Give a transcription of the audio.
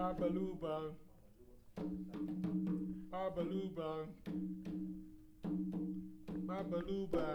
Abaluba. Abaluba. Abaluba.